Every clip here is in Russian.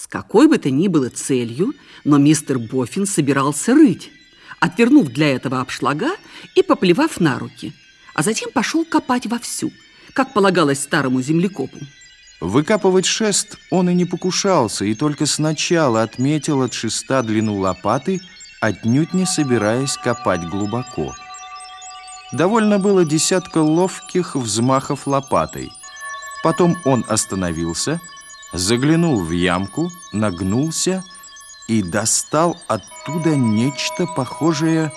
С какой бы то ни было целью, но мистер Боффин собирался рыть, отвернув для этого обшлага и поплевав на руки, а затем пошел копать вовсю, как полагалось старому землекопу. Выкапывать шест он и не покушался, и только сначала отметил от шеста длину лопаты, отнюдь не собираясь копать глубоко. Довольно было десятка ловких взмахов лопатой. Потом он остановился – заглянул в ямку, нагнулся и достал оттуда нечто похожее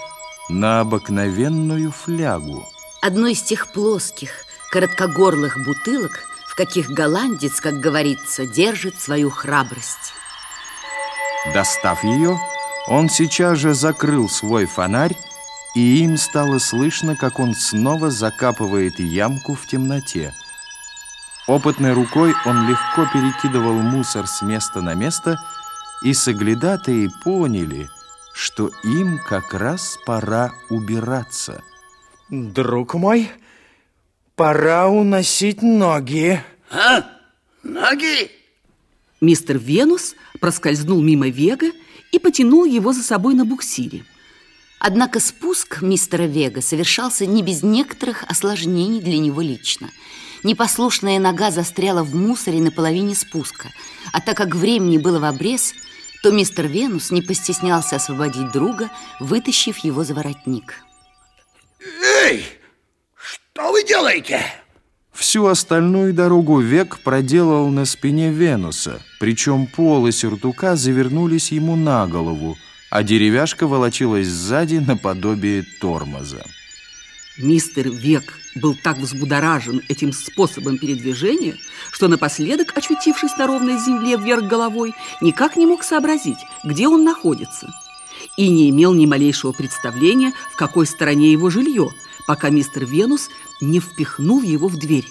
на обыкновенную флягу. Одну из тех плоских, короткогорлых бутылок, в каких голландец, как говорится, держит свою храбрость. Достав ее, он сейчас же закрыл свой фонарь, и им стало слышно, как он снова закапывает ямку в темноте. Опытной рукой он легко перекидывал мусор с места на место, и соглядатые поняли, что им как раз пора убираться. Друг мой, пора уносить ноги. А? Ноги? Мистер Венус проскользнул мимо Вега и потянул его за собой на буксире. Однако спуск мистера Вега совершался не без некоторых осложнений для него лично – Непослушная нога застряла в мусоре на половине спуска, а так как времени было в обрез, то мистер Венус не постеснялся освободить друга, вытащив его за воротник. Эй, что вы делаете? Всю остальную дорогу Век проделал на спине Венуса, причем полы сюртука завернулись ему на голову, а деревяшка волочилась сзади наподобие тормоза. Мистер Век был так взбудоражен этим способом передвижения, что напоследок, очутившись на ровной земле вверх головой, никак не мог сообразить, где он находится, и не имел ни малейшего представления, в какой стороне его жилье, пока мистер Венус не впихнул его в дверь.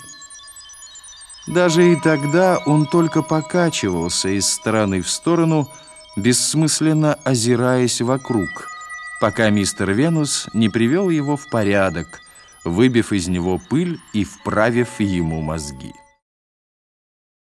Даже и тогда он только покачивался из стороны в сторону, бессмысленно озираясь вокруг – пока мистер Венус не привел его в порядок, выбив из него пыль и вправив ему мозги.